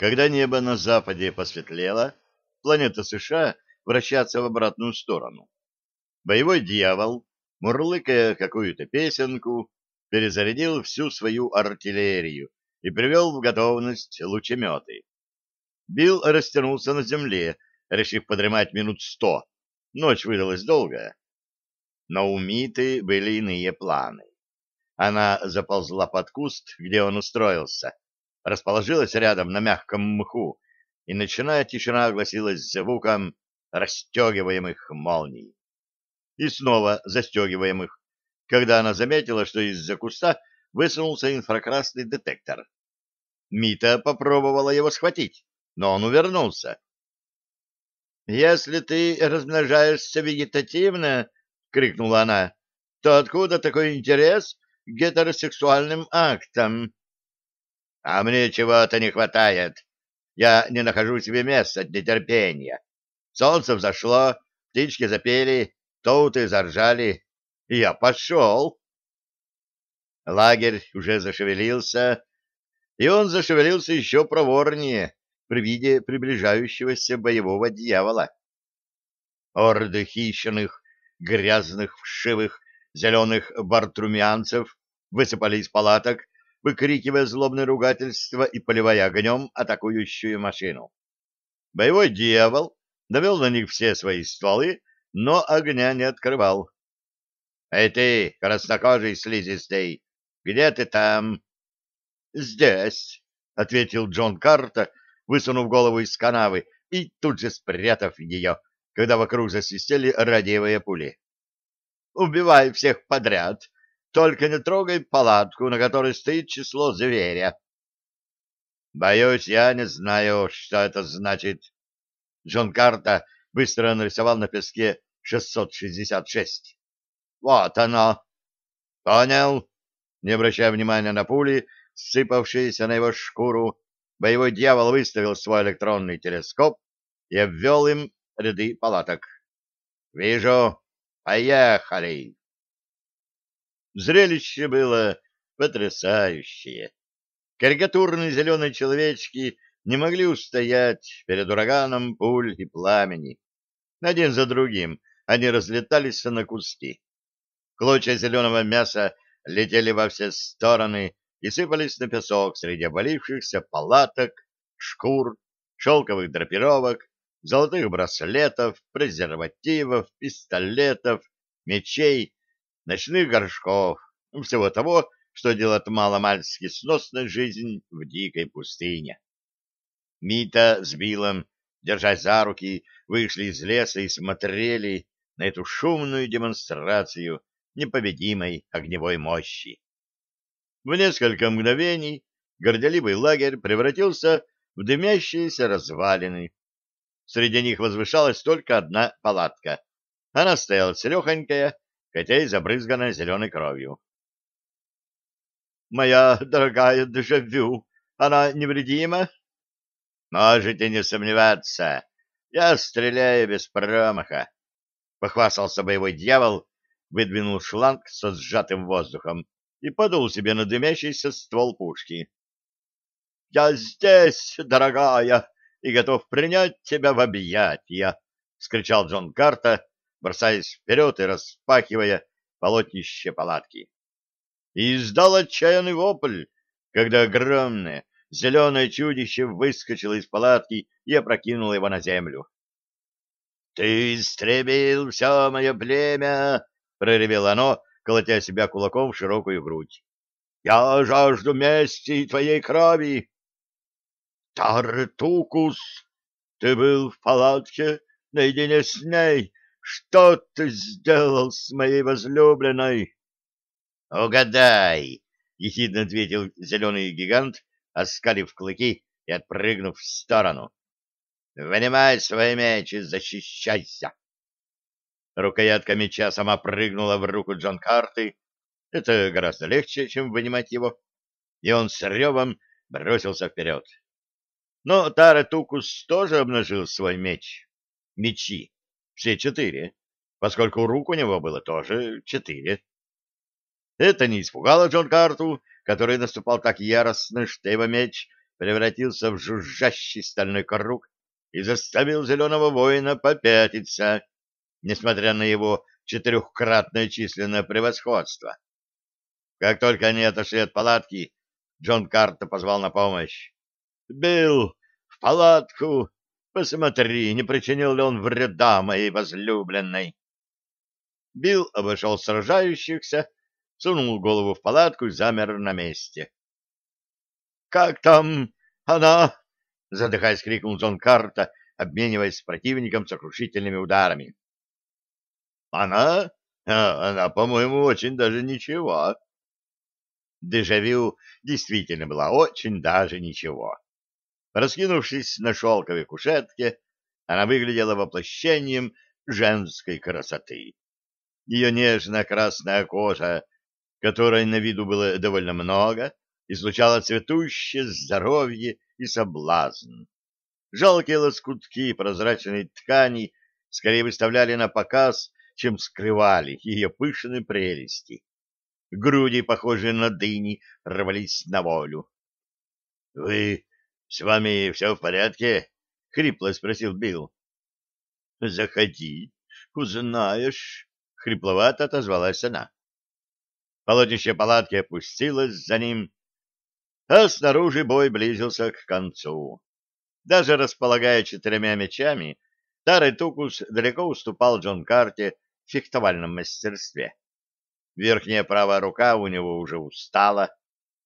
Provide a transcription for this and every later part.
Когда небо на западе посветлело, планета США вращаться в обратную сторону. Боевой дьявол, мурлыкая какую-то песенку, перезарядил всю свою артиллерию и привел в готовность лучеметы. Билл растянулся на земле, решив подремать минут сто. Ночь выдалась долгая. Но у Миты были иные планы. Она заползла под куст, где он устроился, расположилась рядом на мягком мху, и ночная тишина огласилась звуком расстегиваемых молний. И снова застегиваемых, когда она заметила, что из-за куста высунулся инфракрасный детектор. Мита попробовала его схватить, но он увернулся. «Если ты размножаешься вегетативно, — крикнула она, — то откуда такой интерес к гетеросексуальным актам?» «А мне чего-то не хватает. Я не нахожу себе места от нетерпения. Солнце взошло, птички запели, тоуты заржали, я пошел». Лагерь уже зашевелился, и он зашевелился еще проворнее при виде приближающегося боевого дьявола. Орды хищных, грязных, вшивых, зеленых бартрумианцев высыпали из палаток, выкрикивая злобное ругательство и поливая огнем атакующую машину. Боевой дьявол довел на них все свои стволы, но огня не открывал. — Эй ты, краснокожий слизистый, где ты там? — Здесь, — ответил Джон Карта, высунув голову из канавы и тут же спрятав ее, когда вокруг засвистели радиевые пули. — Убивай всех подряд, только не трогай палатку, на которой стоит число зверя. — Боюсь, я не знаю, что это значит. Джон Карта быстро нарисовал на песке 666. — Вот оно. — Понял. Не обращая внимания на пули, сыпавшиеся на его шкуру, боевой дьявол выставил свой электронный телескоп и обвел им ряды палаток. «Вижу. Поехали!» Зрелище было потрясающее. Карикатурные зеленые человечки не могли устоять перед ураганом пуль и пламени. Один за другим они разлетались на куски. Клочья зеленого мяса летели во все стороны и сыпались на песок среди обвалившихся палаток, шкур, шелковых драпировок, золотых браслетов, презервативов, пистолетов, мечей, ночных горшков, всего того, что делает маломальски сносной жизнь в дикой пустыне. Мита с Биллом, держась за руки, вышли из леса и смотрели на эту шумную демонстрацию непобедимой огневой мощи. В несколько мгновений горделивый лагерь превратился в дымящиеся развалины. Среди них возвышалась только одна палатка. Она стояла целехонькая, хотя и забрызганная зеленой кровью. «Моя дорогая дежавю, она невредима?» «Можете не сомневаться, я стреляю без промаха», — похвастался боевой дьявол, выдвинул шланг со сжатым воздухом и подул себе на дымящийся ствол пушки. — Я здесь, дорогая, и готов принять тебя в объятия! — скричал Джон Карта, бросаясь вперед и распахивая полотнище палатки. И издал отчаянный вопль, когда огромное зеленое чудище выскочило из палатки и опрокинуло его на землю. — Ты истребил все мое племя! — проревело оно, колотя себя кулаком в широкую грудь. «Я жажду мести и твоей крови!» «Тартукус, ты был в палатке наедине с ней. Что ты сделал с моей возлюбленной?» «Угадай!» — ехидно ответил зеленый гигант, оскалив клыки и отпрыгнув в сторону. «Вынимай свой меч и защищайся!» Рукоятка меча сама прыгнула в руку Джон Карты. Это гораздо легче, чем вынимать его. И он с ревом бросился вперед. Но Тара Тукус тоже обнажил свой меч. Мечи. Все четыре. Поскольку рук у него было тоже четыре. Это не испугало Джон Карту, который наступал так яростно, что его меч превратился в жужжащий стальной круг и заставил зеленого воина попятиться, несмотря на его четырехкратное численное превосходство. Как только они отошли от палатки, Джон Карта позвал на помощь. «Билл, в палатку! Посмотри, не причинил ли он вреда моей возлюбленной!» Билл обошел сражающихся, сунул голову в палатку и замер на месте. «Как там она?» — задыхаясь, крикнул Джон Карта, обмениваясь с противником сокрушительными ударами. «Она? А, она, по-моему, очень даже ничего». Дежавю действительно была очень даже ничего. Раскинувшись на шелковой кушетке, она выглядела воплощением женской красоты. Ее нежно-красная кожа, которой на виду было довольно много, излучала цветущее здоровье и соблазн. Жалкие лоскутки прозрачной ткани скорее выставляли на показ, чем скрывали ее пышные прелести. Груди, похожие на дыни, рвались на волю. — Вы с вами все в порядке? — хрипло спросил Билл. — Заходи, узнаешь, — хрипловато отозвалась она. Полотнище палатки опустилось за ним, а снаружи бой близился к концу. Даже располагая четырьмя мечами, Тарый Тукус далеко уступал Джон Карте в фехтовальном мастерстве. Верхняя правая рука у него уже устала.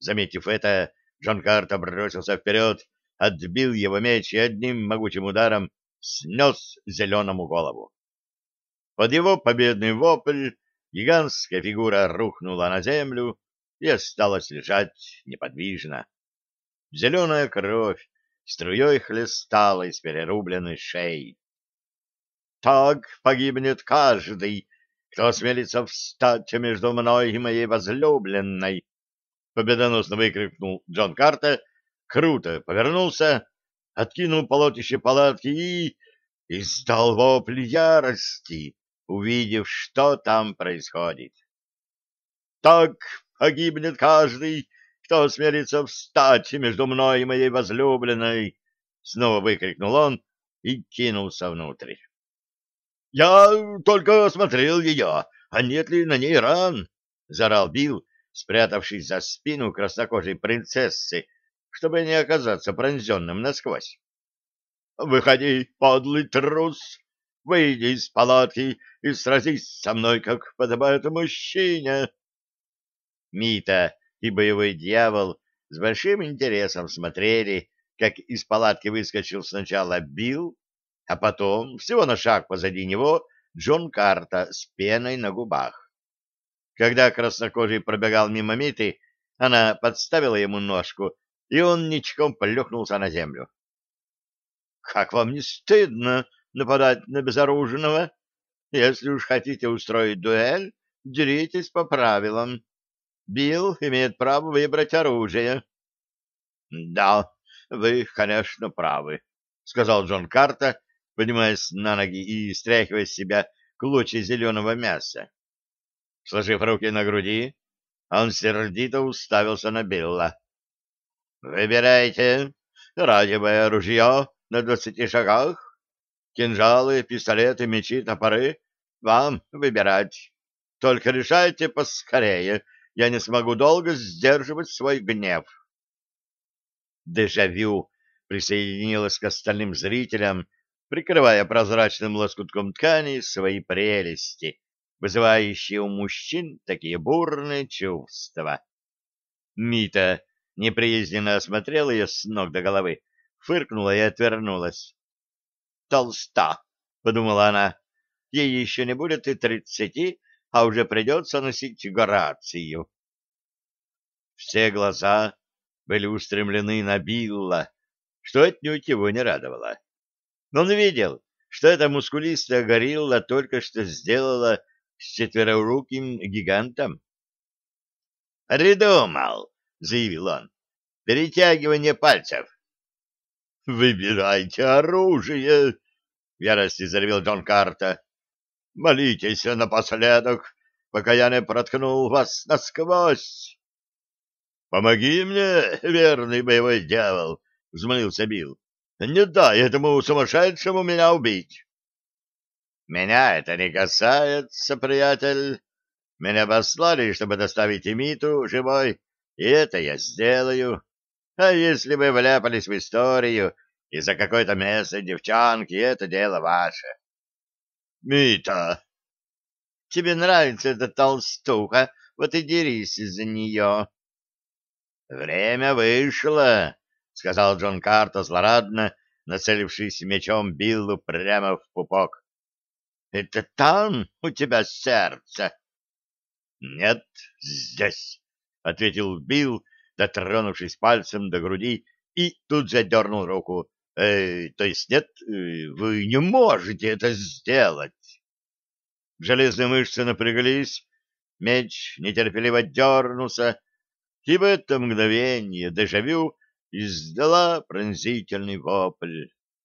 Заметив это, Джон Карта бросился вперед, отбил его меч и одним могучим ударом снес зеленому голову. Под его победный вопль гигантская фигура рухнула на землю и осталась лежать неподвижно. Зеленая кровь струей хлестала из перерубленной шеи. «Так погибнет каждый, кто осмелится встать между мной и моей возлюбленной!» Победоносно выкрикнул Джон Картер, круто повернулся, откинул полотище палатки и... издал вопль ярости, увидев, что там происходит. «Так погибнет каждый, кто осмелится встать между мной и моей возлюбленной!» Снова выкрикнул он и кинулся внутрь. «Я только осмотрел ее, а нет ли на ней ран?» — зарал Билл, спрятавшись за спину краснокожей принцессы, чтобы не оказаться пронзенным насквозь. «Выходи, подлый трус! Выйди из палатки и сразись со мной, как подобает мужчине!» Мита и боевой дьявол с большим интересом смотрели, как из палатки выскочил сначала Билл, а потом, всего на шаг позади него, Джон Карта с пеной на губах. Когда краснокожий пробегал мимо Миты, она подставила ему ножку, и он ничком плюхнулся на землю. — Как вам не стыдно нападать на безоружного? Если уж хотите устроить дуэль, деритесь по правилам. Билл имеет право выбрать оружие. — Да, вы, конечно, правы, — сказал Джон Карта, поднимаясь на ноги и стряхивая с себя клочья зеленого мяса. Сложив руки на груди, он сердито уставился на Билла. — Выбирайте радиовое ружье на двадцати шагах, кинжалы, пистолеты, мечи, топоры. Вам выбирать. Только решайте поскорее, я не смогу долго сдерживать свой гнев. Дежавю присоединилась к остальным зрителям, прикрывая прозрачным лоскутком ткани свои прелести, вызывающие у мужчин такие бурные чувства. Мита неприязненно осмотрела ее с ног до головы, фыркнула и отвернулась. «Толста!» — подумала она. «Ей еще не будет и тридцати, а уже придется носить Горацию». Все глаза были устремлены на Билла, что отнюдь его не радовало. Но он видел, что эта мускулистая горилла только что сделала с четвероруким гигантом. «Придумал!» — заявил он. «Перетягивание пальцев». «Выбирайте оружие!» — в ярости заревел Джон Карта. «Молитесь напоследок, пока я не проткнул вас насквозь!» Помоги мне, верный боевой дьявол, — взмолился Билл. — Не дай этому сумасшедшему меня убить. — Меня это не касается, приятель. Меня послали, чтобы доставить Эмиту живой, и это я сделаю. А если вы вляпались в историю из-за какой-то местной девчонки, это дело ваше. — Мита! — Тебе нравится эта толстуха, вот и дерись из-за нее. «Время вышло», — сказал Джон Карто злорадно, нацелившись мечом Биллу прямо в пупок. «Это там у тебя сердце?» «Нет, здесь», — ответил Билл, дотронувшись пальцем до груди, и тут же дернул руку. «Э, то есть нет, э, вы не можете это сделать». Железные мышцы напряглись, меч нетерпеливо дернулся, и в это мгновение дежавю издала пронзительный вопль.